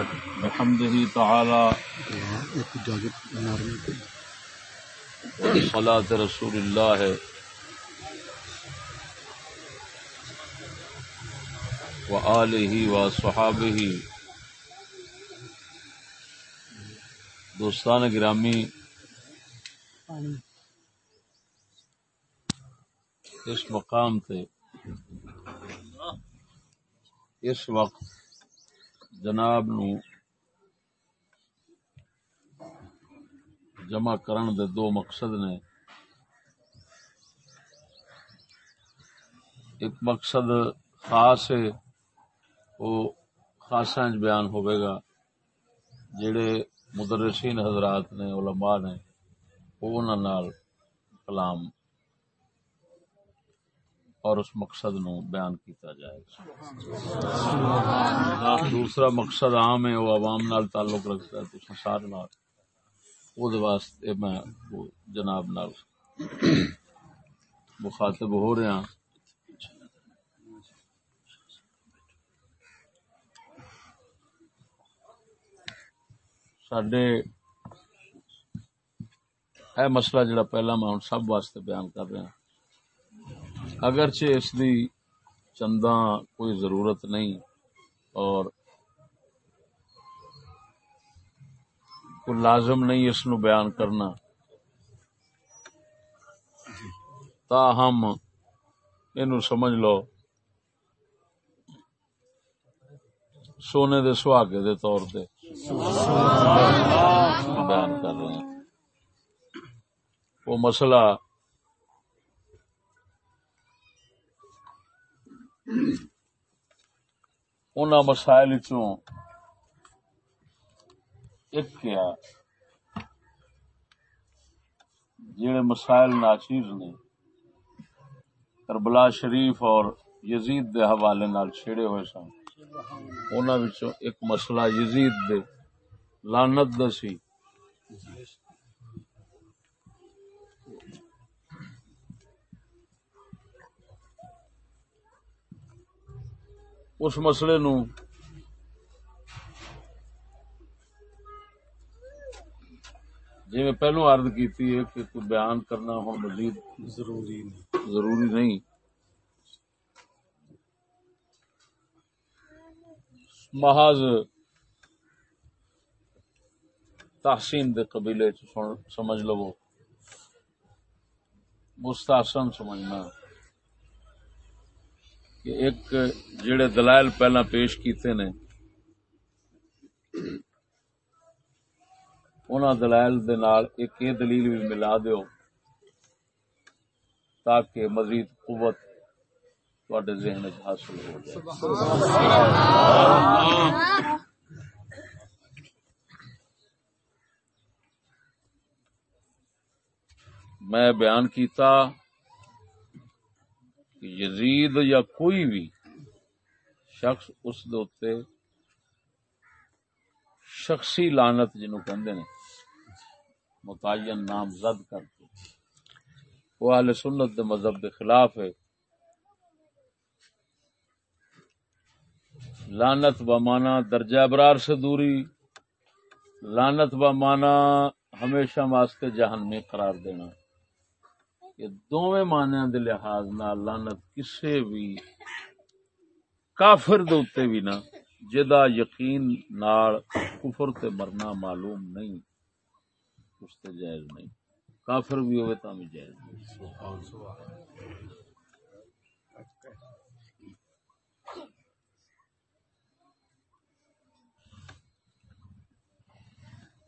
بحمده تعالى وصلاة رسول الله. وآله وصحابه. دوستان گرامی اس مقام تے اس وقت جناب نو جمع کرن دے دو مقصد نے۔ ایک مقصد خاص ہے، وہ خاصا بیان ہوئے گا۔ جڑے مدرسین حضرات نے، علماء نے، وہ نال کلام اور اس مقصد نو بیان کیتا جائے گا۔ دوسرا مقصد عام ہے، وہ عوام نال تعلق رکھتا ہے تو سارے نال۔ وہ واسطے میں جناب نال مخاطب ہو رہا۔ سڈے ہے مسئلہ جڑا پہلا میں ہوں سب واسطے بیان کر رہا۔ اگرچہ اس دی چندہ کوئی ضرورت نہیں اور کوئی لازم نہیں اس نو بیان کرنا۔ تاہم اینو سمجھ لو۔ سونے دے سہاگے دے طور پہ بیان کر رہے ہیں۔ وہ مسئلہ ان مسائل چوں ایک کیا جڑے مسائل ناچیز نے کربلا شریف اور یزید دے حوالے نال چھیڑے ہوئے سن انہاں وچوں ایک مسئلہ یزید دے لعنت دا سی اس مسئلے نو۔ جی میں پہلو عرض کیتی ہے کہ کوئی بیان کرنا ہوں مزید ضروری نہیں۔ ضروری نہیں۔ محض تحسین دے قبیلے سمجھ لو۔ مستحسن سمجھنا۔ کہ ایک جڑے دلائل پہلا پیش کیتے نے، انہاں دلائل دے نال ایک یہ دلیل بھی ملا دیو تاکہ مزید قوت تواڈے ذہن وچ حاصل ہو جائے۔ میں بیان کیتا کہ یزید یا کوئی بھی شخص اس دوتے شخصی لانت جنو کہندے نے، متعین نام زد کر کے۔ وہ اہل سنت دے مذہب دے خلاف ہے۔ لانت بمانا درجہ ابرار سے دوری لانت بمانا ہمیشہ واسطے جہن میں قرار دینا۔ یہ دونوں معنی دے لحاظ نہ لانت کسے بھی کافر دے بھی نہ جدا یقین نال کفر تے مرنا معلوم نہیں اس تے جائز نہیں۔ کافر بھی ہوئے تا بھی جائز نہیں۔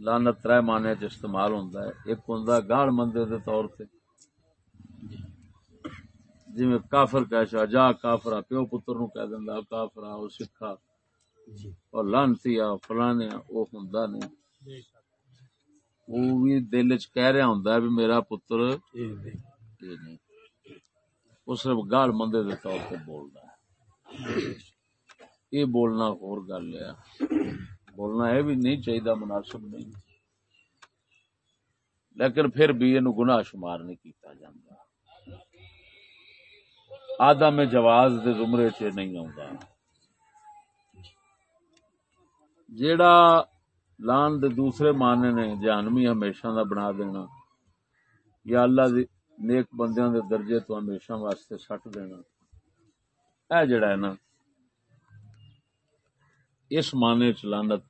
لانت تر مانے چ استعمال ہوندا ہے۔ ایک ہوندا گاڑ مندے دے طور تے۔ جی میں کافر کہہ چا جا کافرا پیو پتر نو کہہ دیندا کافرا او سکھا۔ جی۔ اور لانتی آ فلانے او ہوندا نہیں۔ وہ بھی دل چ کہہ رہا ہوندا ہے بھی میرا پتر نہیں۔ وہ صرف گال مندے دے طور تے بولدا ہے۔ یہ بولنا اور گل ہے۔ بولنا یہ بھی نہیں چاہیے مناسب نہیں۔ لیکن پھر بھی یہ گناہ شمار نہیں کیتا جاندہ آدھا میں جواز دے زمرے چ نہیں آؤں جیڑا لان دے دوسرے معنی نے جہنمی ہمیشہ دا بنا دینا، یا اللہ دی نیک بندیاں دے درجے تو ہمیشہ واسطے سٹ دینا۔ اے جڑا ہے نا، اس معنی چ لانت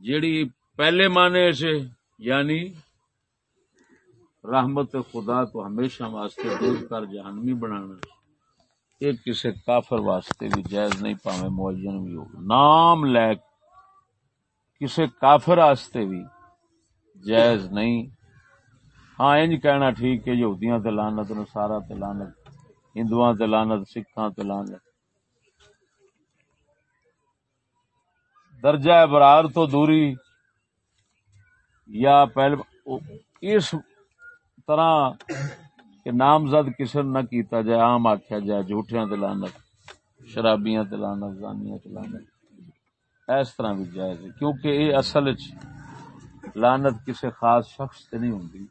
جیڑی پہلے معنی سے یعنی رحمت خدا تو ہمیشہ واسطے دور کر جہنمی بنانا یہ کسی کافر واسطے بھی جائز نہیں، پاوے معین بھی ہوگا نام لے کسی کافر واسطے بھی جائز نہیں۔ ہاں انج کہنا ٹھیک ہے، یہودیاں تے لعنت نصارا تے لعنت، ہندواں تے لعنت، سکھاں تے لعنت۔ درجہ برار تو دوری یا پہلے، اس طرح کہ نامزد کسی نہ کیتا جائے، عام آخیا جائے، جھوٹیاں تلانت شرابیاں تلانت زانیاں تلانت اس طرح بھی جائز ہے، کیونکہ یہ اصل لانت کسی خاص شخص سے نہیں ہوندی۔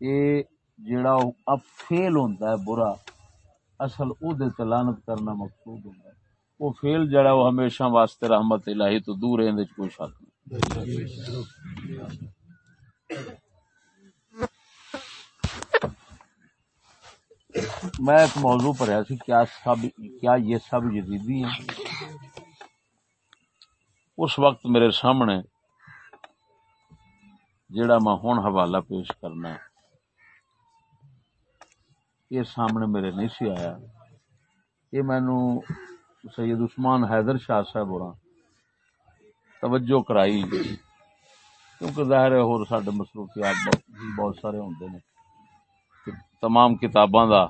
یہ جڑا اب فیل ہوتا ہے، برا، اصل او دے تلانت کرنا مقصود ہوتا ہے۔ وہ فیل جڑا وہ ہمیشہ واسطے رحمت الہی تو دور ہے کوئی شک نہیں۔ میں ایک موضوع پڑھا سی کیا سب، کیا یہ سب یزیدی ہیں؟ اس وقت میرے سامنے جڑا میں ہوں حوالہ پیش کرنا یہ سامنے میرے نہیں سی آیا۔ یہ مینو سید عثمان حیدر شاہ صاحب ہو توجہ کرائی۔ کیونکہ ظاہر ہے اور سارے مصروفیات بہت سارے ہوتے ہیں تمام کتاباں دا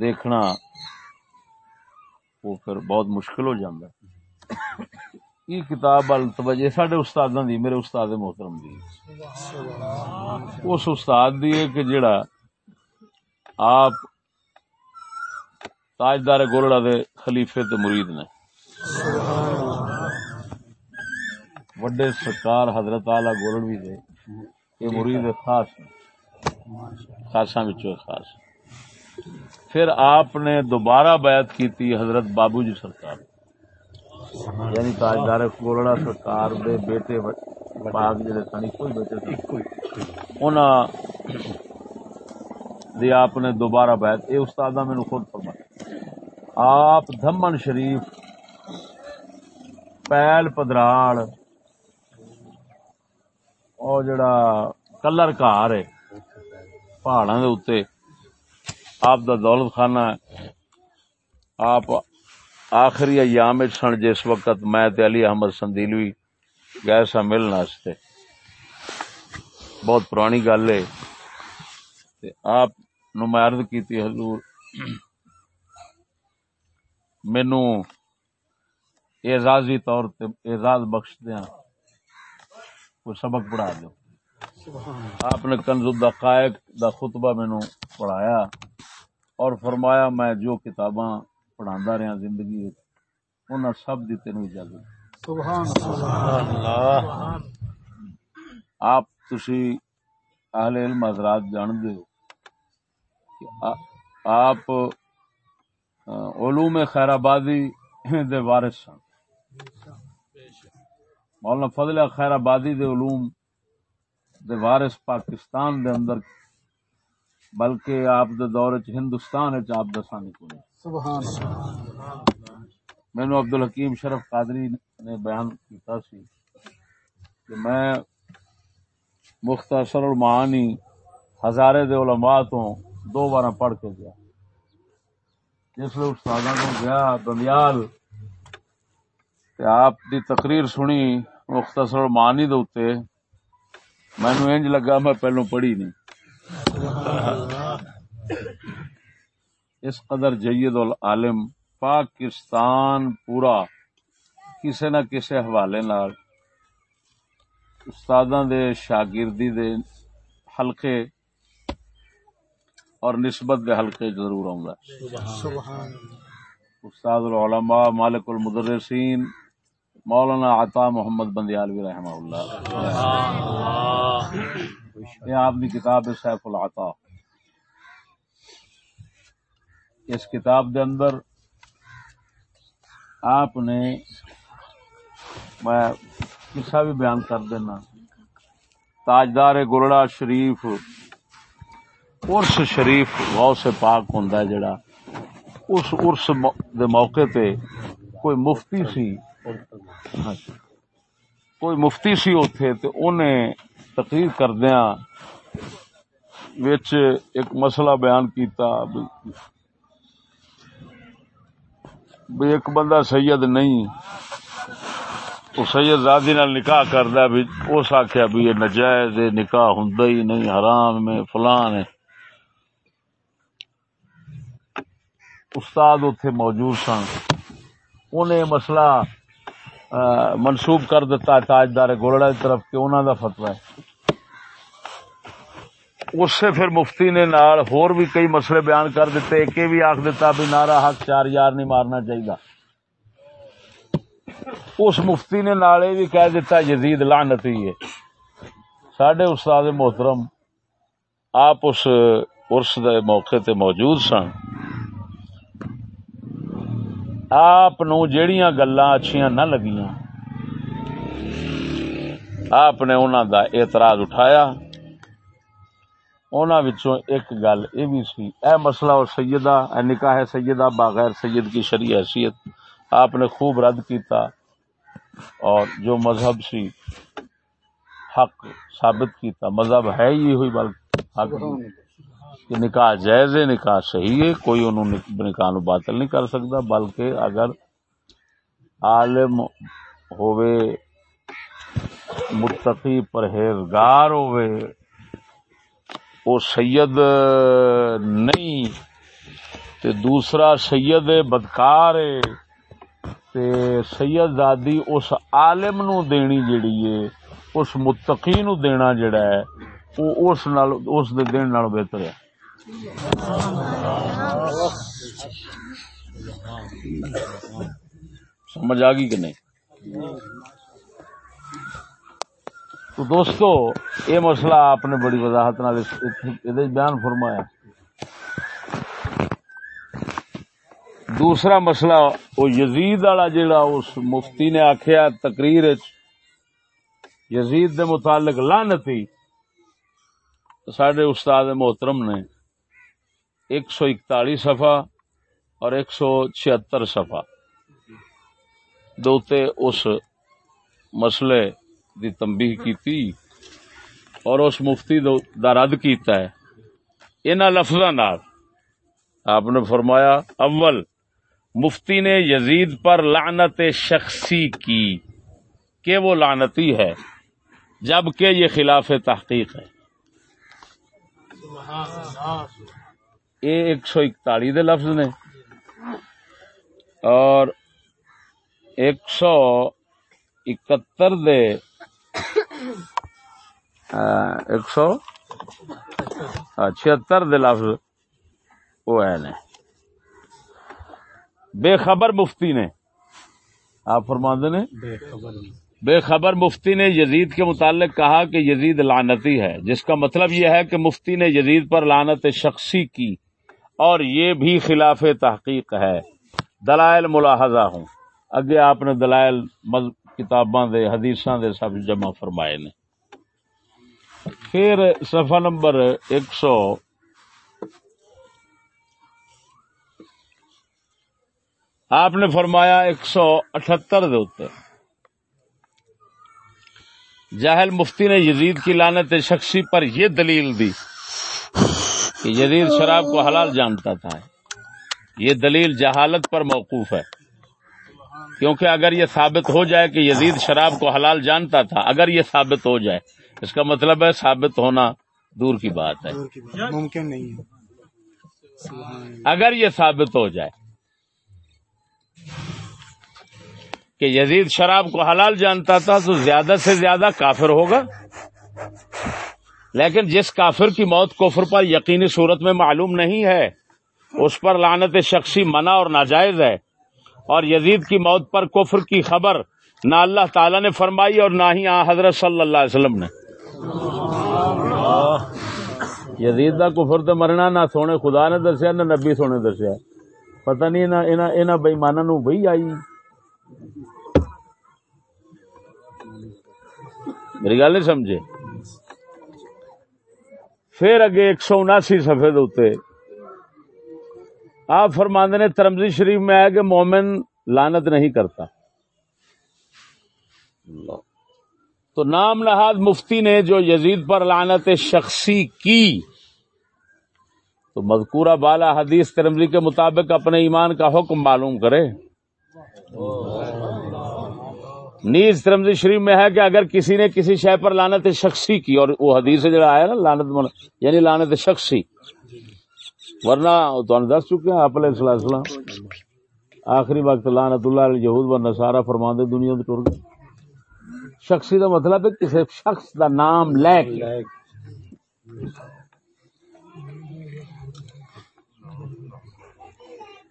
دیکھنا، وہ پھر بہت مشکل ہو جاتا ہے یہ کتاب توجہ سڈے استاد دی، میرے استاد محترم دی۔ اس استاد دی ہے کہ جڑا آپ تاجدار گولڑا دے خلیفے تے مرید نے۔ وڈے سرکار حضرت اعلی گولڑوی دے۔ یہ مرید خاص نے خاصا خاص۔ پھر آپ نے دوبارہ بیعت کی تھی حضرت بابو جی سرکار۔ یعنی تاجدار گولڑا سرکار دے بیٹے پاک جڑے سن کوئی بیٹے انہاں دی آپ نے دوبارہ بیعت۔ اے استادہ میں خود فرمایا۔ آپ دھمن شریف پیل پدراڑ اور جڑا کلر کار ہے۔ پہاڑا دے آپ دا دولت خانہ ہے۔ آپ آخری ایام سن جس وقت میں علی احمد سندیلوی گئے سا ملن واسطے۔ بہت پرانی گل ہے۔ آپ نمائرد کی حضور، مینو اعزازی طور تے اعزاز بخش دیا کوئی سبق پڑھا دو آپ نے کنز الدقائق دا خطبہ مینو پڑھایا اور فرمایا میں جو کتاباں پڑھا رہا زندگی انہاں سب دی تینوں اجازت۔ سبحان اللہ۔ آپ تسی اہل علم حضرات جان دے ہو آپ علوم خیر آبادی دے وارث سن۔ مولانا فضل خیر آبادی دے علوم دے وارث پاکستان دے اندر بلکہ آپ دے دور چ ہندوستان چ آپ دسانی کو سبحان مینو عبد الحکیم شرف قادری نے بیان کیتا سی کہ میں مختصر المعانی ہزارے دے علماء تو دو بار پڑھ کے گیا۔ جس لیے استادوں کو گیا بندیال آپ دی تقریر سنی مختصر المعانی دے اتے مینو انج لگا میں پہلو پڑھی نہیں۔ اس قدر جید العالم پاکستان پورا کسی نہ کسی حوالے نال استاداں دے شاگردی دے حلقے اور نسبت دے حلقے ضرور آؤں گا۔ استاد العلماء مالک المدرسین مولانا عطا محمد بندیالوی رحمہ اللہ یہ آپ کی کتاب ہے سیف العطا۔ اس کتاب دے اندر آپ نے میں قصہ بھی بیان کر دینا۔ تاجدار گرڑا شریف ارس شریف غوث پاک ہوں جڑا۔ اس ارس دے موقع تے کوئی مفتی سی۔ ہاں کوئی مفتی سی اتے تو انہیں تقریر کردیا ایک مسئلہ بیان کیتا بھی ایک بندہ سید نہیں وہ سید زادی نال نکاح کردا بھی اس آخیا بھی یہ نجائز نکاح ہوں ہی نہیں، حرام میں فلان ہے۔ استاد اتے موجود سن۔ انہیں مسئلہ منسوب کر دیتا ہے تاجدار گولڑا کی طرف کہ انہوں دا فتوا ہے۔ اس سے پھر مفتی نے نال ہور بھی کئی مسئلے بیان کر دیتے، ایک بھی آخ دیتا بھی نارا حق چار یار نہیں مارنا چاہیے اس مفتی نے نال بھی کہہ دیتا، یزید لعنتی ہے۔ سڈے استاد محترم، آپ اس ارس دے موقع تے موجود سن۔ آپ جیڑیاں گلا اچھیاں نہ لگیاں۔ آپ نے انہوں دا اعتراض اٹھایا۔ انہوں وچوں ایک گل یہ بھی سی، اے مسئلہ اور سیدہ، اے نکاح سیدہ بغیر سید کی شریع حیثیت۔ آپ نے خوب رد کیتا۔ اور جو مذہب سی، حق ثابت کیتا۔ مذہب ہے ہی ہوئی، بلکہ حق کہ نکاح جائز ہے، نکاح صحیح ہے، کوئی انہوں نکاح نو باطل نہیں کر سکتا، بلکہ اگر عالم ہوئے متقی پرہیزگار ہوئے وہ سید نہیں، تے دوسرا سید بدکار ہے، تے سید دادی اس عالم نو دینی جڑی ہے، اس متقی نو دینا جڑا ہے وہ اس نال، اس دے دین نال بہتر ہے۔ سمجھ آ گئی کہ نہیں؟ تو دوستو، یہ مسئلہ آپ نے بڑی وضاحت بیان فرمایا۔ دوسرا مسئلہ، وہ یزید والا جڑا اس مفتی نے آخیا تقریر یزید دے متعلق لانتی سڈے استاد محترم نے ایک سو اکتالی سفا اور ایک سو چھتر سفا دوتے اس مسئلے دی تنبیہ کیتی اور اس مفتی دا رد کیتا ہے۔ ان لفظ آپ نے فرمایا، اول، مفتی نے یزید پر لعنت شخصی کی، کہ وہ لعنتی ہے، جبکہ یہ خلاف تحقیق ہے۔ یہ ایک سو اکتالی دے لفظ نے۔ اور ایک سو اکہتر دے ایک سو چھتر دے لفظ وہ ہے نے۔ بے خبر مفتی نے۔ آپ فرماندے نے؟ بے خبر مفتی۔ نے یزید کے متعلق کہا کہ یزید لانتی ہے جس کا مطلب یہ ہے کہ مفتی نے یزید پر لانت شخصی کی۔ اور یہ بھی خلاف تحقیق ہے۔ دلائل ملاحظہ ہوں۔ اگے آپ نے دلائل کتاباں دے، حدیثاں دے سب جمع فرمائے نے۔ پھر صفحہ نمبر ایک سو آپ نے فرمایا ایک سو اٹھتر دے جاہل مفتی نے یزید کی لانت شخصی پر یہ دلیل دی۔ کہ یزید شراب کو حلال جانتا تھا۔ یہ دلیل جہالت پر موقوف ہے۔ کیونکہ اگر یہ ثابت ہو جائے کہ یزید شراب کو حلال جانتا تھا اگر یہ ثابت ہو جائے اس کا مطلب ہے ثابت ہونا دور کی بات ہے۔ ممکن نہیں اگر یہ ثابت ہو جائے کہ یزید شراب کو حلال جانتا تھا تو زیادہ سے زیادہ کافر ہوگا۔ لیکن جس کافر کی موت کفر پر یقینی صورت میں معلوم نہیں ہے، اس پر لانت شخصی منع اور ناجائز ہے۔ اور یزید کی موت پر کفر کی خبر نہ اللہ تعالی نے فرمائی اور نہ ہی حضرت صلی اللہ علیہ وسلم نے۔ یزید کا کفر تو مرنا، نہ سونے خدا نے دسیا نہ نبی سونے دسیا پتہ نہیں بےمانا نو وہی آئی۔ میری گل نہیں سمجھے؟ پھر اگے ایک سو اناسی سفے دے آپ فرماندے نے ترمزی شریف میں آیا کہ مومن لانت نہیں کرتا۔ تو نام نہاد مفتی نے جو یزید پر لانت شخصی کی تو مذکورہ بالا حدیث ترمزی کے مطابق اپنے ایمان کا حکم معلوم کرے۔ نیز ترمزی شریف میں ہے کہ اگر کسی نے کسی شے پر لانت شخصی کی، اور وہ حدیث جڑا آیا نا لانت من یعنی لانت شخصی۔ ورنہ تو دس چکے ہیں، آپ علیہ السلام آخری وقت لانت اللہ علیہ یہود و نصارہ فرماندے، دنیا تو ٹر گئے شخصی دا مطلب ہے کسی شخص دا نام لے کے۔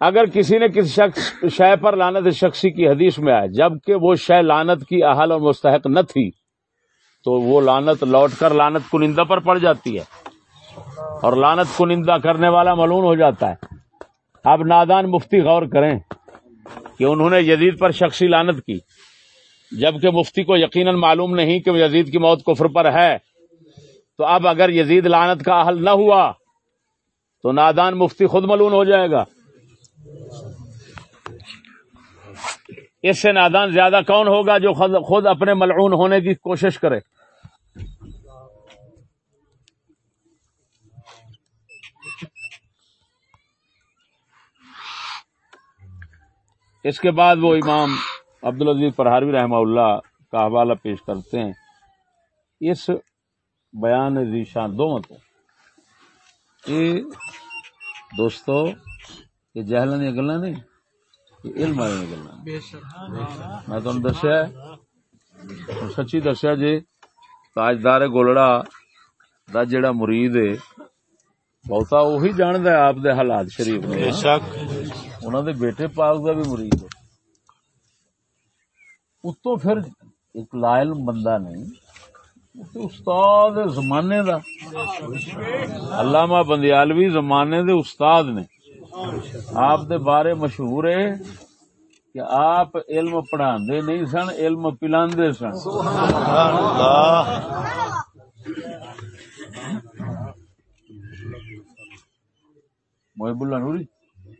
اگر کسی نے کسی شخص شے پر لانت شخصی کی حدیث میں آئے، جبکہ وہ شے لانت کی اہل اور مستحق نہ تھی، تو وہ لانت لوٹ کر لانت کنندہ پر پڑ جاتی ہے۔ اور لانت کنندہ کرنے والا ملون ہو جاتا ہے۔ اب نادان مفتی غور کریں کہ انہوں نے یزید پر شخصی لانت کی، جبکہ مفتی کو یقیناً معلوم نہیں کہ یزید کی موت کفر پر ہے۔ تو اب اگر یزید لانت کا حل نہ ہوا، تو نادان مفتی خود ملون ہو جائے گا۔ اس سے نادان زیادہ کون ہوگا جو خود اپنے ملعون ہونے کی کوشش کرے؟ اس کے بعد وہ امام عبد العزیز فرہاروی رحمہ اللہ کا حوالہ پیش کرتے ہیں۔ اس بیان ذیشان دو متوں یہ دوستو، یہ جہل دیا گلا نہیں۔ علم والے گلا میں تم دسیا سچی دسیا جی تاجدار گولڑا دا جڑا مرید ہے بہتا وہی جاند ہے آپ دے حالات شریف نے انہوں دے بیٹے پاک دا بھی مرید ہے۔ اتو پھر ایک لائل بندہ نہیں استاد زمانے دا۔ علامہ بندیالوی زمانے دے استاد نے۔ آپ دے بارے مشہور ہے کہ آپ علم پڑھا نہیں سن علم پلاندے سن۔ محب اللہ نوری؟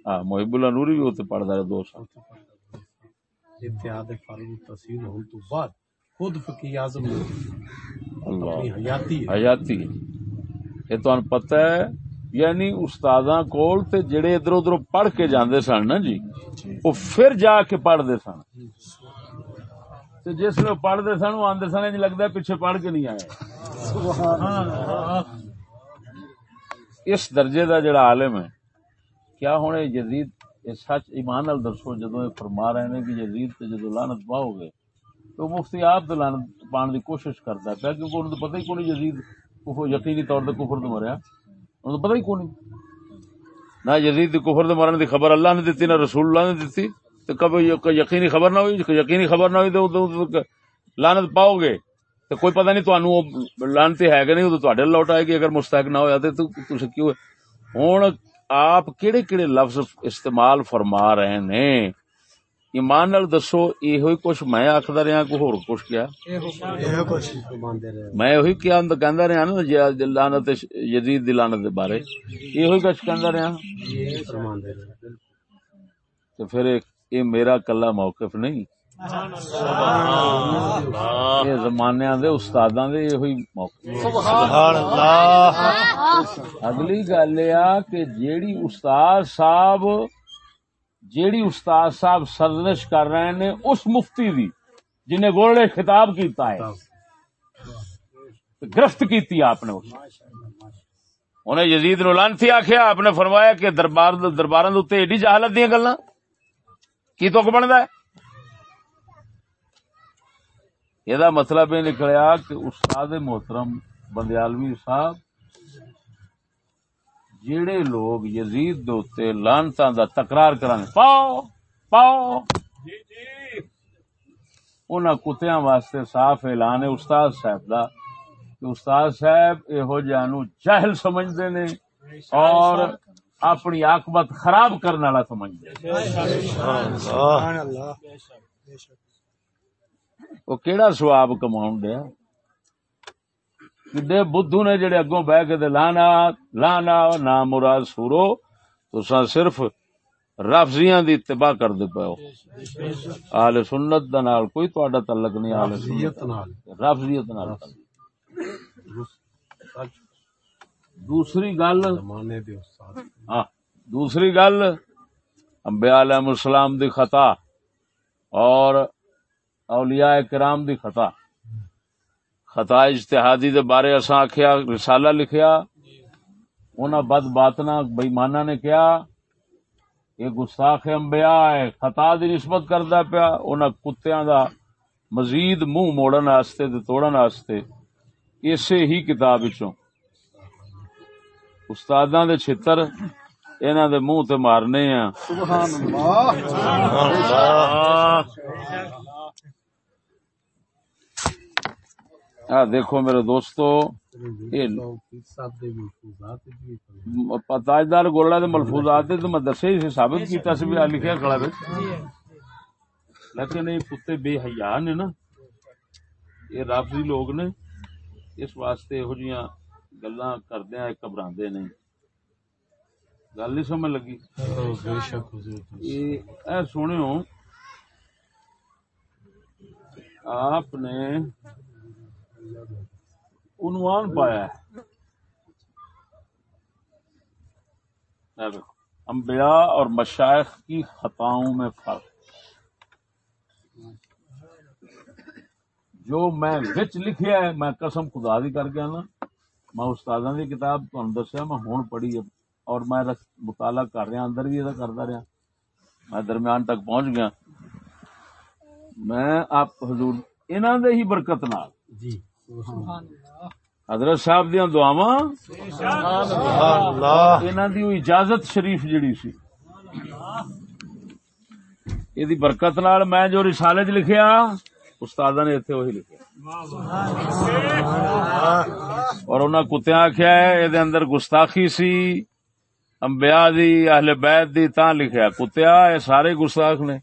ہاں محب اللہ نوری بھی اتنے پڑھتا رہے دو سال۔ اتحاد فاروق تحصیل ہونے تو بعد خود فقی اعظم حیاتی حیاتی یہ تو پتہ ہے یعنی استاداں کول تے جڑے ادھر ادھر پڑھ کے جاندے سن نا جی وہ پھر جا کے پڑھتے سن۔ جس نے پڑھتے سن، وہ آدھے سن لگتا ہے پیچھے پڑھ کے نہیں آیا اس درجے دا جڑا عالم ہے، کیا ہونے یزید سچ ایمان نال دسو جدو فرما رہے ہیں کہ یزید تے جدو لانت پاؤ گے تو مفتی آپ تو لانت پان دی کوشش کرتا ہے، کیونکہ انہوں نے پتہ ہی کون یزید یقینی طور پر کفر تو مریا۔ انہوں پتہ ہی کون نہ یزید کفر دے مرن دی خبر اللہ نے دیتی، نہ رسول اللہ نے دیتی۔ تو کب یقینی خبر نہ ہوئی یقینی خبر نہ ہوئی تو لانت پاؤ گے۔ تو کوئی پتہ نہیں تو لانتی ہے کہ نہیں تو لوٹ آئے گی۔ اگر مستحق نہ ہوا تو کیوں ہوں آپ کہڑے کہڑے لفظ استعمال فرما رہے ہیں؟ ایمان نال دسو یہ کچھ میں آخر رہا کو ہور کچھ کیا؟ میں وہی کیا کہندا رہا نا لعنت یزید دی لعنت دے بارے۔ یہ کچھ کہندا رہا؟ تو پھر یہ میرا کلا موقف نہیں۔ یہ زمانے دے استاداں دے یہ موقف۔ سبحان اللہ۔ اگلی گل یہ کہ جیڑی استاد صاحب جیڑی استاد صاحب سرزنش کر رہے نے اس مفتی دی، جنہیں گولڈے خطاب کیتا ہے۔ گرفت کیتی آپ نے۔ انہیں یزید نو لانتی آخیا آپ نے فرمایا کہ دربار دربار ایڈی جہالت دیا گلا کی تو بنتا ہے؟ یہ مطلب یہ نکلیا کہ استاد محترم بندیالوی صاحب جڑے لوگ یزید دوتے لانتا دا تکرار کران پاؤ پاؤ۔ جی جی۔ انہاں کتیاں واسطے صاف اعلان ہے استاد صاحب دا کہ استاد صاحب یہو جانو جاہل سمجھدے نے اور اپنی آکبت خراب کرنے والا سمجھ وہ کہڑا سواب کما دیا کڈے بدھو نے جڑے اگوں بہ کے لانا لانا نام مراد سورو تو صرف رفضیاں دی اتباع کر دے پاؤ آل سنت دا نال کوئی تہاڈا تعلق نہیں آل سنت۔ نال۔ رفضیت نال۔ دوسری گل ہاں دوسری گل انبیاء علیہ السلام دی خطا اور اولیاء کرام دی خطا۔ خطا اجتہادی دے بارے اساں آکھیا رسالہ لکھیا۔ انہاں بد باتنا بےمانہ نے کیا یہ گستاخ انبیاء ہے خطا دی نسبت کردا پیا۔ انہاں کتیاں دا مزید منہ موڑن واسطے تے توڑن واسطے اسی ہی کتاب وچوں استاداں دے چھتر انہاں دے منہ تے مارنے ہیں سبحان اللہ۔ ہاں دیکھو میرے دوستو تاجدار گولڈا دے ملفوظات تو میں دسے ہی ثابت کیتا سی بھی لکھیا کھڑا وچ لیکن یہ کتے بے حیا نے نا۔ یہ رافضی لوگ نے اس واسطے یہو جیاں گلاں کردے ہیں گھبراندے نہیں۔ گل نہیں سمجھ لگی۔ بے شک اے سنو آپ نے عنوان پایا ہے انبیاء اور مشائق کی خطاؤں میں فرق جو میں وچ لکھیا ہے میں قسم خدا دی کر گیا نا میں استاد کی کتاب تہن دسیا میں ہوں پڑھی ہے اور میں مطالعہ کر رہا اندر بھی یہ کرتا رہا میں درمیان تک پہنچ گیا میں آپ حضور انہوں دے ہی برکت نال جی حضرت صاحب دیا دعوا دی اجازت شریف جڑی سی۔ یہ برکت نال میں جو رسالے چ لکھیا استاد نے اتنے وہی لکھا اور انہوں کتیا آخیا ہے یہ اندر گستاخی سی امبیا دی اہل بیت دی تا لکھیا۔ کتیا یہ سارے گستاخ نے۔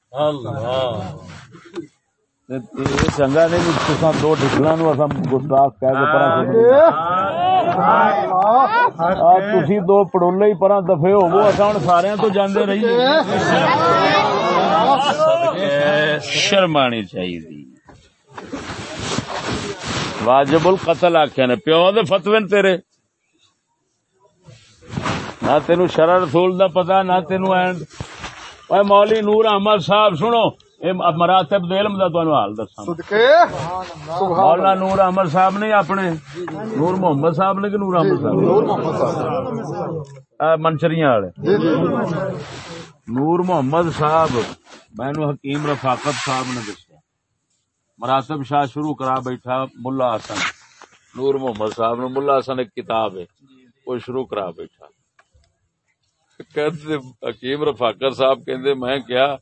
چنگا نہیں دو ڈکلا نو اصا گستاخ کہہ کے تھی دو پڑولے ہی دفے سارے تو رہیے شرمانی چاہیے واجب القتل آخیا نے پیو دے فتوے تیرے نہ تین شرح رسول دا پتا نہ تین مولی نور احمد صاحب سنو مراتب دلم دا حال مولانا نور احمد صاحب نے اپنے نور محمد صاحب نے کہ نور احمد صاحب؟ والے جی، جی، جی۔ نور محمد صاحب۔ مینو حکیم رفاقت صاحب نے دسیا۔ مراتب شاہ شروع کرا بیٹھا ملا حسن۔ نور محمد صاحب نے ملا حسن ایک کتاب ہے۔ وہ شروع کرا بیٹھا۔ حکیم رفاقر صاحب کہندے میں کیا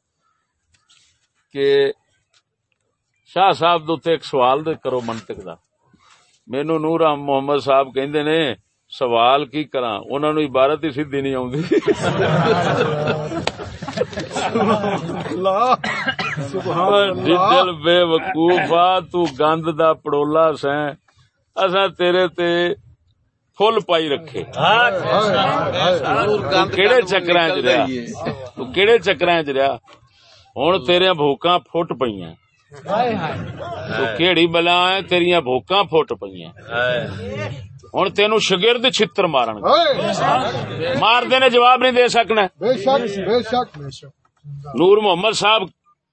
کہ شاہ صاحب دو ایک سوال دے کرو منطق دا مینو نور محمد صاحب کہندے نے سوال کی کرا انہوں نے عبارت ہی سیدھی نہیں آؤں دل بے وقوفا تو گند دا پڑولا سیں اصا تیرے تے فل پائی رکھے کہڑے چکر چ رہا تو کہڑے چکر چ رہا ہوں تیریا بوکاں فٹ پی تو کہڑی بلا تیریا بوکاں فٹ پی ہوں تین شگرد چھتر مارن مار نے جواب نہیں دے سکنا نور محمد صاحب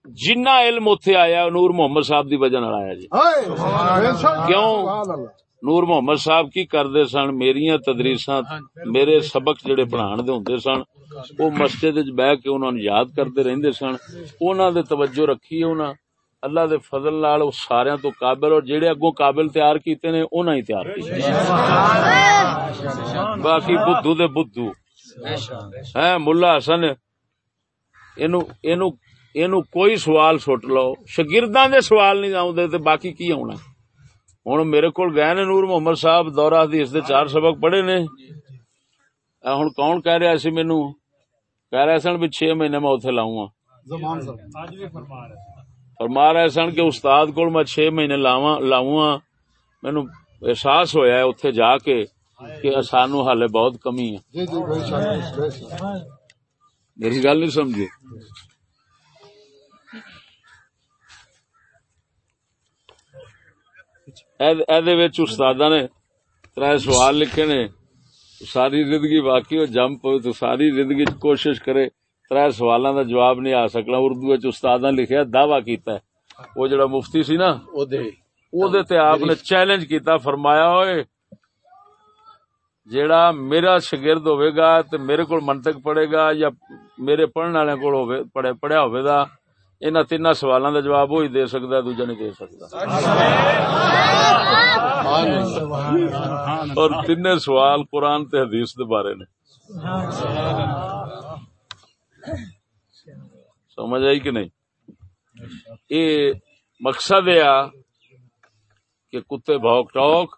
جنہ علم اتے آیا نور محمد صاحب دی وجہ آیا جی کیوں نور محمد صاحب کی کرتے سن میری تدریساں میرے سبق جڑے پڑھان دے ہوندے سن وہ مسجد بہ کے انہوں نے یاد کرتے رہندے سن۔ انہوں نے توجہ رکھی انہوں اللہ دے فضل نال سارے تو قابل اور جڑے اگوں قابل تیار کیتے نے انہاں ہی تیار کیتے باقی بدھو دے بدھو۔ ہیں ملا حسن اینو اینو اینو کوئی سوال سٹ لو۔ شاگرداں دے سوال نہیں آوندے تے باقی کی آنا ہوں میرے کو گئے نے نور محمد صاحب دورہ اس دے چار سبق پڑھے نے۔ ہوں کون کہہ رہا سی مینو کہہ رہے سن بھی چھ مہینے میں اتنے لاؤں گا۔ فرما رہے سن۔ کہ استاد کو میں چھ مہینے لاؤں گا۔ مینو احساس ہویا ہے اتنے جا کے کہ سانو ہالے بہت کمی ہے۔ میری گل نہیں سمجھے استاد نے تر سوال لکھے نے ساری زندگی واقعی وہ جم تو ساری زندگی کوشش کرے تر سوالاں دا جواب نہیں آ سکنا۔ اردو استاد استاداں لکھیا دعویٰ کیتا ہے۔ وہ جڑا مفتی سی نا آپ نے چیلنج کیتا فرمایا ہوئے جیڑا میرا شگرد ہوئے گا تے میرے کول منطق پڑے گا یا میرے پڑھنے والے کو ہوئے پڑھے پڑھیا ہوئے دا ان تین سوالاں دا جواب وہی دے سکدا دوجا نہیں دے سکتا اور تین سوال قرآن تے حدیث دے بارے نے سمجھ آئی کہ نہیں یہ مقصد ہے کہ کتے بھوک ٹوک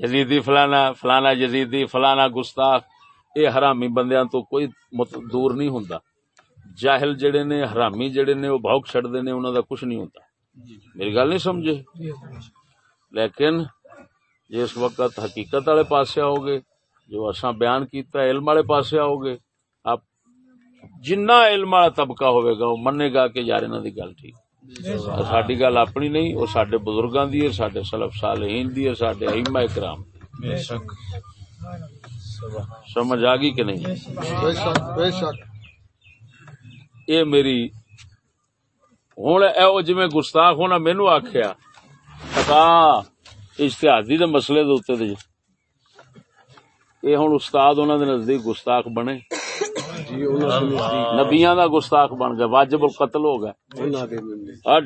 یزیدی فلانا فلانا یزیدی فلانا گستاخ یہ حرامی بندیاں تو کوئی دور نہیں ہوں جاہل جڑے نے حرامی جڑے نے وہ بھوک چھڑدے نے انہاں دا کچھ نہیں ہوندا میری گل نہیں سمجھے؟ لیکن جس وقت حقیقت والے پاسے آؤ گے جو اساں بیان کیتا ہے علم والے پاسے آؤ گے۔ آپ جنہ علم والا طبقہ ہوئے گا وہ منے گا کہ یار انہاں دی گل ٹھیک۔ ساری گل اپنی نہیں وہ سڈے بزرگاں دی ہے سڈے سلف صالحین دی ہے سڈے ائمہ کرام سمجھ آ گئی کہ نہیں؟ بے شک بے شک۔ یہ میری ہوں او جی گستاخ ہونا مینو آخیا پتا اشتہادی دے مسئلے دے ہوں استاد انہوں دے نزدیک گستاخ بنے۔ جی نبیاں دا گستاخ بن گیا۔ واجب القتل ہو گیا۔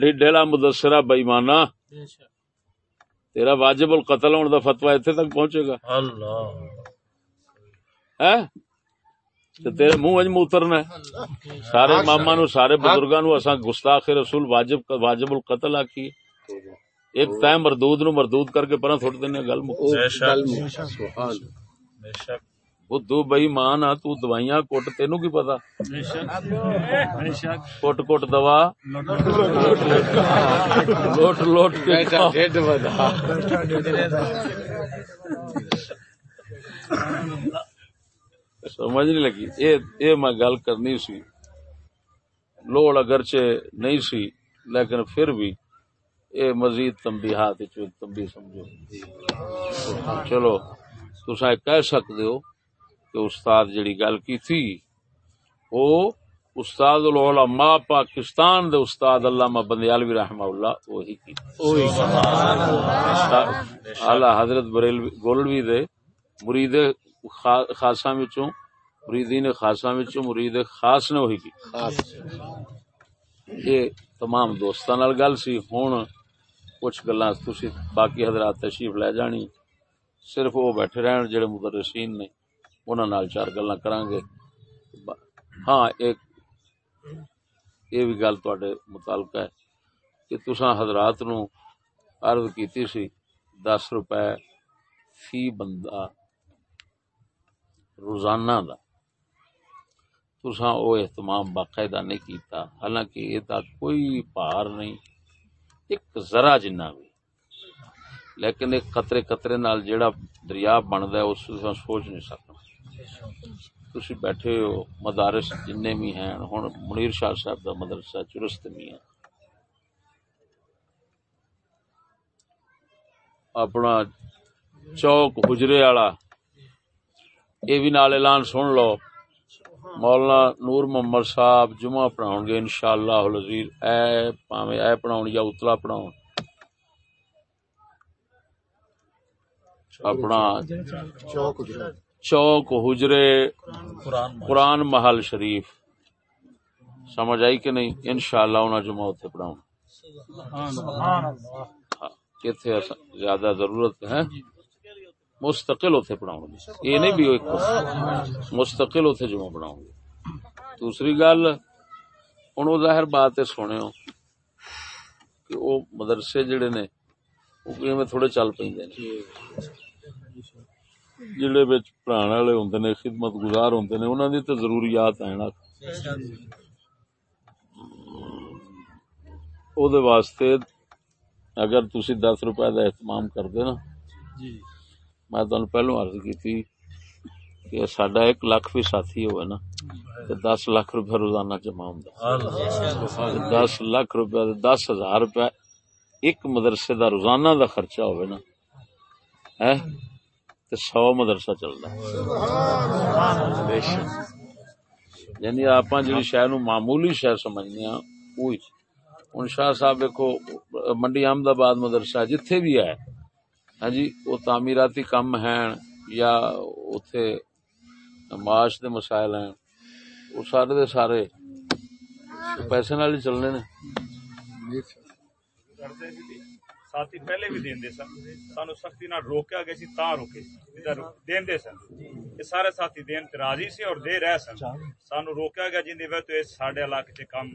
ڈھڈیلا مدسرا بےمانا تیرا واجب القتل ہونے دا فتوا اتنے تک پہنچے گا۔ ہے تے تیرے منہ وچ موترنا ہے سارے ماما نو سارے بزرگاں نو اساں گستاخ رسول واجب واجب القتل آکھی ایک تے مردود نو مردود کر کے پرا تھوڑ دینے گل مک او گل میں سبحان بدھو بئی ماں نہ تو دوائیاں کوٹ تینو کی پتا کوٹ کوٹ دوا لوٹ لوٹ کے۔ سمجھ نہیں لگی۔ اے اے میں گل کرنی سی۔ لوڑ اگرچہ نہیں سی لیکن پھر بھی اے مزید تنبیہات وچ ایک تنبیہ سمجھو۔ چلو تساں کہہ سکدے ہو کہ استاد جڑی گل کی تھی او استاد العلماء پاکستان دے استاد علامہ بندیالوی رحمہ اللہ وہی کی۔ اعلی حضرت بریلوی گولڈوی دے مرید خاصاں وچوں مریدین خاصاں وچوں مرید خاص نے وہی کی۔ یہ تمام دوستاں نال گل سی۔ ہن کچھ گلاں تسی باقی حضرات تشریف لے جانی۔ صرف وہ بیٹھے رہن جڑے مدرسین نے انہاں نال چار گلاں کراں گے۔ ہاں ایک یہ بھی گل تواڈے متعلق ہے کہ تساں حضرات نو عرض کیتی سی دس روپے فی بندہ روزانہ دا۔ تساں او اہتمام باقاعدہ نہیں کیتا، حالانکہ یہ تا کوئی پار نہیں، ایک ذرا جنہ بھی۔ لیکن ایک قطرے قطرے نال جیڑا دریا بندا ہے، اس تساں سوچ نہیں سکنا۔ تسی بیٹھے ہو، مدارس جننے بھی ہیں، ہن منیر شاہ صاحب دا مدرسہ چرست بھی ہے اپنا چوک حجرے والا یہ بھی نال اعلان سن لو مولانا نور محمد صاحب جمعہ پڑھاؤ گے انشاءاللہ العزیز اے پاویں اے پڑھاؤ یا اتلا پڑھاؤ اپنا چوک حجرے قرآن محل شریف سمجھ آئی کہ نہیں انشاءاللہ انہاں جمعہ اتنے پڑھاؤ کتنے زیادہ ضرورت ہے مستقل اتنے پڑھاؤ گے۔ یہ نہیں بھی ایک مستقل اتنے جمع بناؤ گے۔ دوسری گل ہوں ظاہر بات یہ سنے کہ وہ مدرسے جڑے نے تھوڑے چل پہ جڑے بچ پڑھانے والے ہوندے نے، خدمت گزار ہوندے نے، انہاں دی تے ضروریات ہیں واسطے اگر تسی 10 روپے کا اہتمام کردے نا جی۔ میں تہن پہلو عرض کی کہ ساڈا ایک لاکھ بھی ساتھی ہوئے نا دس لاکھ روپیہ روزانہ جمع ہوں جی، دس لاکھ روپیہ دس ہزار روپیہ ایک مدرسے دا روزانہ دا خرچہ ہوئے سو مدرسہ چلتا ہے۔ یعنی آپ جی شہ نو معمولی شہ سمجھنے ہوں شاہ صاحب دیکھو منڈی احمد آباد مدرسہ جتھے بھی ہے ਹਾਂਜੀ ਉਹ ਤਾਮੀਰਾਤੀ ਕੰਮ ਹਨ ਜਾਂ ਉੱਥੇ ਮਾਸ਼ ਦੇ ਮਸਾਇਲ ਹਨ ਉਹ ਸਾਰੇ ਦੇ ਸਾਰੇ ਪੈਸੇ ਨਾਲ ਹੀ ਚੱਲਣੇ ਨੇ। ਸਾਥੀ ਪਹਿਲੇ ਵੀ ਦਿੰਦੇ ਸਨ। ਸਾਨੂੰ ਸਖਤੀ ਨਾਲ ਰੋਕਿਆ ਗਿਆ ਸੀ ਤਾਂ ਰੁਕੇ ਇਧਰ ਦਿੰਦੇ ਸਨ। ਇਹ ਸਾਰੇ ਸਾਥੀ ਦੇਣ ਤੇ ਰਾਜੀ ਸੀ ਔਰ ਦੇ ਰਹੇ ਸਨ। ਸਾਨੂੰ ਰੋਕਿਆ ਗਿਆ ਜਿੰਦੇ ਵੇ ਤੇ ਸਾਡੇ ਇਲਾਕੇ 'ਚ ਕੰਮ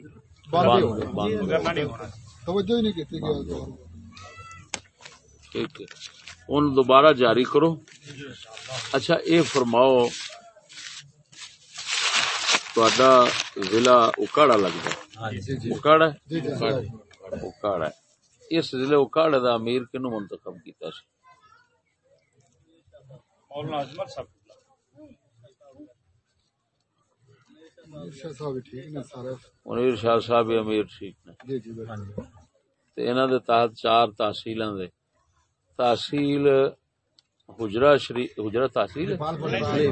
ਬੰਦ ਹੋ ਗਏ ਬੰਦ ਕਰਨਾ ਨਹੀਂ ਹੋਣਾ। ਤਵੱਜੋ ਹੀ ਨਹੀਂ ਕੀਤੀ ਗਿਆ ایک ان دوبارہ جاری کرو۔ اچھا اے فرماؤ ضلع اکاڑا لگدا اکاڑا اکاڑا اس ضلع اکاڑا دا امیر کینو منتخب کیتا سی۔ شاہ صاحب امیر ٹھیک نے۔ تے تحت چار تحصیلاں دے۔ تحصیل حجرا شری حجرا تحصیل؟ جی،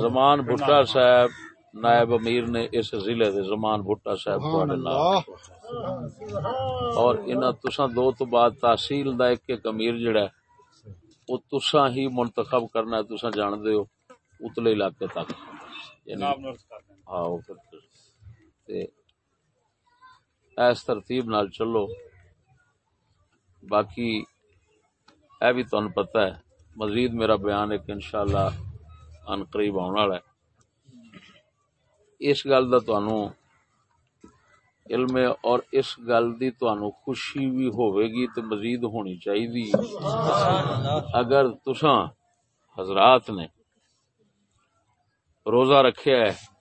زمان بھٹا صاحب نائب امیر نے اس ضلع دے زمان بھٹا صاحب اور انہاں دو تو بعد تحصیل دا ایک ایک امیر جڑا ہے او تساں ہی منتخب کرنا تسا تساں جان دے ہو اتلے علاقے تک۔ یعنی ہاں اس ترتیب نال چلو۔ باقی اے بھی تہن پتہ ہے، مزید میرا بیان ایک انشاءاللہ ان قریب آن والا ہے۔ اس گل کا تانوں علم ہے اور اس گل دی تانوں خوشی بھی ہوے گی تو مزید ہونی چاہیے اگر تسا حضرات نے روزہ رکھے ہے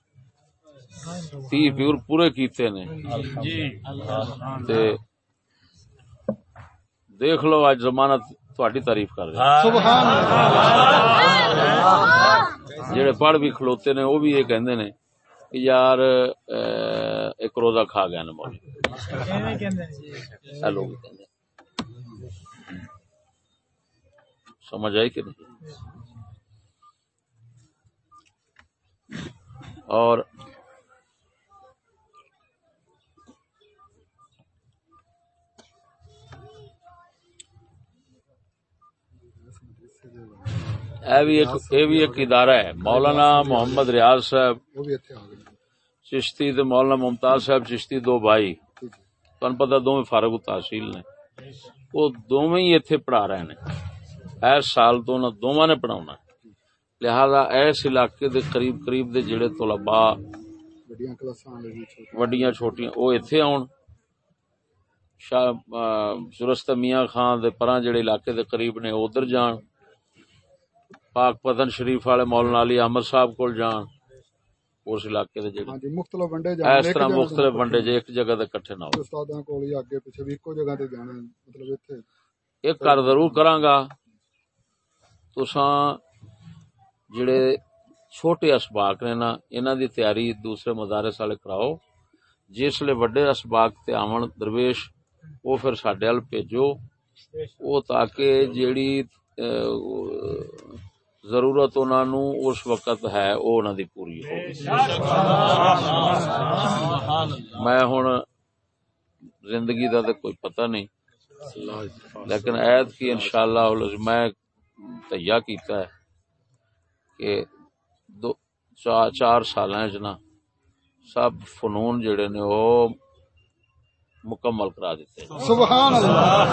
تی پیور پورے کیتے نے۔ جی۔ تے دیکھ لو اج زمانہ تہاڈی تعریف کر رہا سبحان اللہ۔ پڑھ بھی کھلوتے نے او بھی یہ کہندے نے کہ یار ایک روزہ کھا گئے نا مولوی لوگ سمجھ آئی کہ نہیں؟ اور ایک ادارہ ہے۔ مولانا محمد ریاض صاحب چشتی مولانا ممتاز صاحب چشتی دو بھائی۔ تن پتا دو فارغ تحصیل نے۔ وہ دوویں ہی اتنے پڑھا رہے نے۔ اس سال تو نہ دوواں نے پڑھا لہذا اس علاقے دے قریب قریب دے جڑے طلباء وڈیاں کلاساں وڈیاں چھوٹیاں او ایتھے آون شاہ سرست میاں خان دے پراں جڑے علاقے دے قریب نے ادھر جان۔ پاک پتن شریف والے مولانا علی احمد صاحب کول جان اس علاقے دے جڑے ہاں جی، مختلف ونڈے جان اس طرح مختلف ونڈے جی، جے ایک جگہ تے اکٹھے نہ ہو استاداں کول ہی اگے پیچھے بھی اکو جگہ تے جانا مطلب ایتھے۔ ایک کار ضرور کراں گا تساں جڑے چھوٹے اسباق نے نا انہاں دی تیاری دوسرے مدارس والے کراؤ۔ جس لے وڈے اسباق تے آون درویش او پھر ساڈے ال بھیجو او تاکہ جیڑی ضرورت انہوں اس وقت ہے وہ انہوں کی پوری ہو گئی میں ہن زندگی کا تو کوئی پتہ نہیں لیکن ایت کی انشاءاللہ میں تیا کیتا ہے کہ دو چار چار سال وچ نا سب فنون جڑے نے وہ مکمل کرا دیتے سبحان اللہ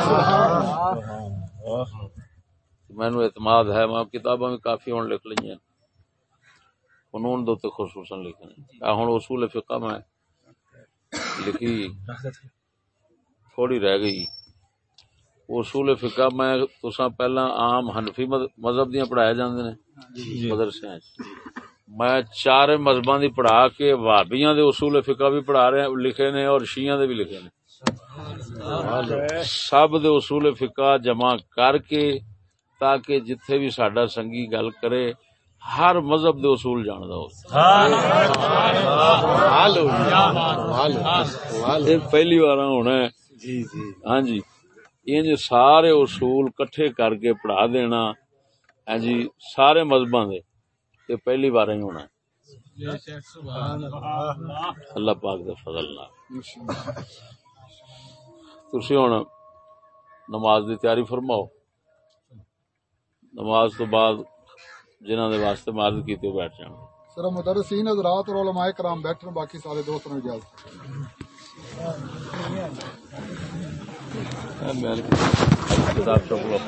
مینو اعتماد ہے میں کتاباں بھی کافی ہوں لکھ لئی فنون دو تے لکھنے ہوں اصول فقہ میں لکھی۔ تھوڑی رہ گئی۔ اصول فقہ میں تساں پہلا عام حنفی مذہب دیا پڑھائے جانے جی۔ مدرسے میں چار مذہباں دی پڑھا کے وہابیاں دے اصول فقہ بھی پڑھا رہے ہیں لکھے نے اور شیعہ دے بھی لکھے نے۔ سب دے اصول فقہ جمع کر کے تاکہ جتھے بھی ساڈا سنگی گل کرے ہر مذہب دے اصول جاندا ہو۔ پہلی بار ہونا ہے۔ جی جی۔ ہاں جی۔ انج سارے اصول کٹھے کر کے پڑھا دینا ہاں جی سارے مذہباں دے یہ پہلی بار ہی ہونا ہے۔ اللہ پاک دے فضل نال۔ تسی ہن نماز دی تیاری فرماؤ۔ نماز تو بعد جنہاں دے واسطے معذرت کیتے ہو بیٹھ جان سر مدرسین حضرات اور علماء کرام بیٹھے باقی سارے دوستوں نے اجازت۔ کتاب چوک لو۔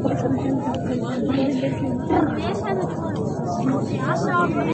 我昨天在做作业，今天在做作业，明天现在做。我今。